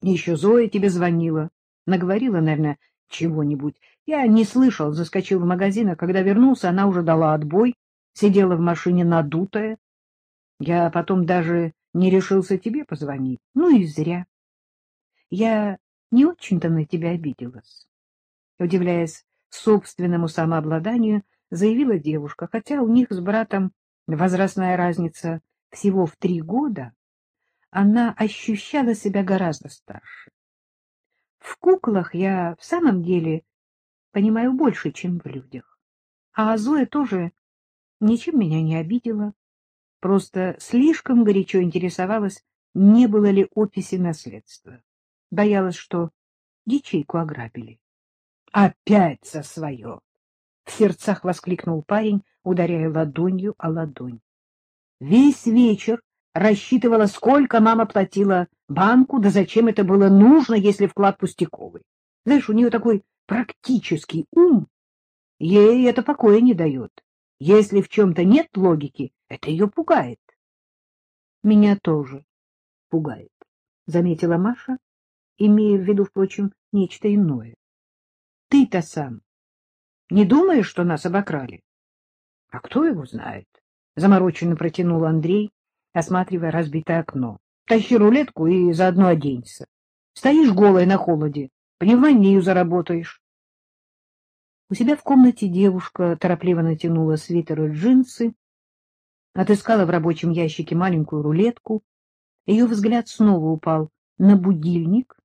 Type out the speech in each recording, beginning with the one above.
Еще Зоя тебе звонила. Наговорила, наверное, чего-нибудь. Я не слышал, заскочил в магазин, а когда вернулся, она уже дала отбой, сидела в машине надутая. Я потом даже не решился тебе позвонить. Ну и зря. Я не очень-то на тебя обиделась. Удивляясь собственному самообладанию, заявила девушка, хотя у них с братом возрастная разница всего в три года, она ощущала себя гораздо старше. В куклах я в самом деле понимаю больше, чем в людях. А Зоя тоже ничем меня не обидела, просто слишком горячо интересовалась, не было ли описи наследства. Боялась, что ячейку ограбили. — Опять за свое! — в сердцах воскликнул парень, ударяя ладонью о ладонь. Весь вечер рассчитывала, сколько мама платила банку, да зачем это было нужно, если вклад пустяковый. Знаешь, у нее такой практический ум, ей это покоя не дает. Если в чем-то нет логики, это ее пугает. — Меня тоже пугает, — заметила Маша, имея в виду, впрочем, нечто иное. — Ты-то сам не думаешь, что нас обокрали? — А кто его знает? — замороченно протянул Андрей, осматривая разбитое окно. — Тащи рулетку и заодно оденься. Стоишь голой на холоде, пневмонию заработаешь. У себя в комнате девушка торопливо натянула свитер и джинсы, отыскала в рабочем ящике маленькую рулетку. Ее взгляд снова упал на будильник,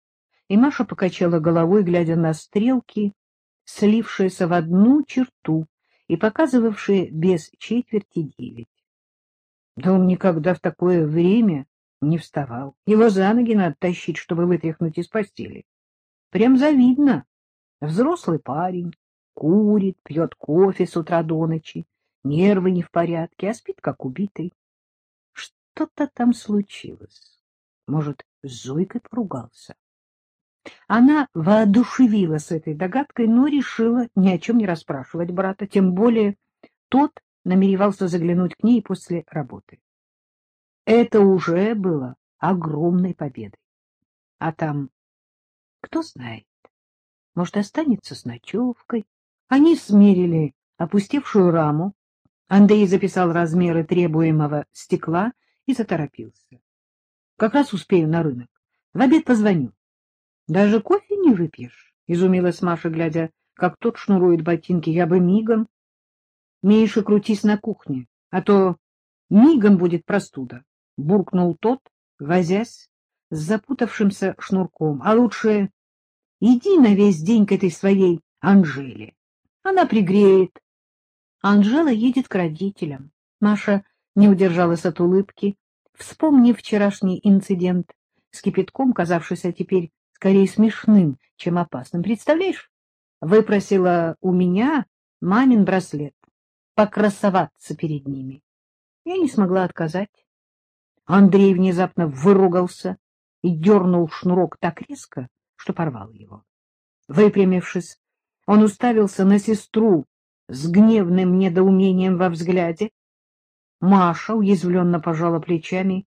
и Маша покачала головой, глядя на стрелки, слившиеся в одну черту и показывавшие без четверти девять. Да он никогда в такое время не вставал. Его за ноги надо тащить, чтобы вытряхнуть из постели. Прям завидно. Взрослый парень, курит, пьет кофе с утра до ночи, нервы не в порядке, а спит как убитый. Что-то там случилось. Может, с Зойкой поругался. Она воодушевилась этой догадкой, но решила ни о чем не расспрашивать брата, тем более тот намеревался заглянуть к ней после работы. Это уже было огромной победой. А там, кто знает, может, останется с ночевкой. Они смерили опустевшую раму. Андрей записал размеры требуемого стекла и заторопился. Как раз успею на рынок. В обед позвоню. Даже кофе не выпьешь? — изумилась Маша, глядя, как тот шнурует ботинки. Я бы мигом. Миша, крутись на кухне, а то мигом будет простуда, — буркнул тот, возясь с запутавшимся шнурком. А лучше иди на весь день к этой своей Анжеле. Она пригреет. Анжела едет к родителям. Маша не удержалась от улыбки, вспомнив вчерашний инцидент с кипятком, казавшийся теперь скорее смешным, чем опасным. Представляешь, выпросила у меня мамин браслет покрасоваться перед ними. Я не смогла отказать. Андрей внезапно выругался и дернул шнурок так резко, что порвал его. Выпрямившись, он уставился на сестру с гневным недоумением во взгляде. Маша уязвленно пожала плечами.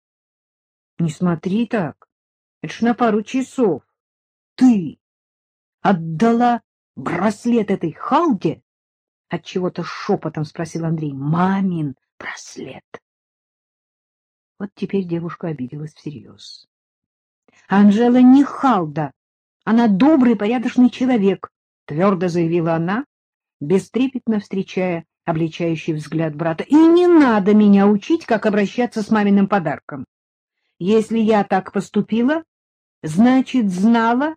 — Не смотри так, это ж на пару часов. Ты отдала браслет этой халде? — отчего-то шепотом спросил Андрей. — Мамин браслет. Вот теперь девушка обиделась всерьез. — Анжела не халда. Она добрый, порядочный человек, — твердо заявила она, бестрепетно встречая обличающий взгляд брата. — И не надо меня учить, как обращаться с маминым подарком. Если я так поступила, значит, знала,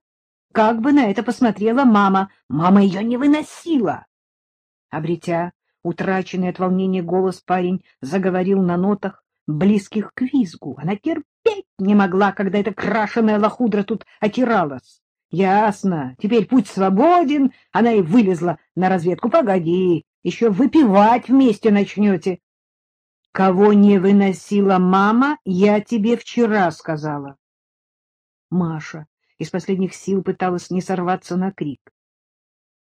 как бы на это посмотрела мама. Мама ее не выносила. Обретя утраченный от волнения голос, парень заговорил на нотах, близких к визгу. Она терпеть не могла, когда эта крашеная лохудра тут отиралась. Ясно, теперь путь свободен, она и вылезла на разведку. Погоди, еще выпивать вместе начнете. Кого не выносила мама, я тебе вчера сказала. Маша из последних сил пыталась не сорваться на крик.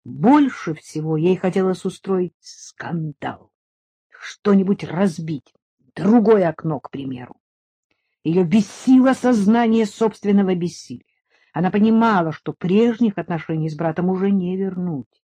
Больше всего ей хотелось устроить скандал, что-нибудь разбить, другое окно, к примеру. Ее бесило сознание собственного бессилия. Она понимала, что прежних отношений с братом уже не вернуть.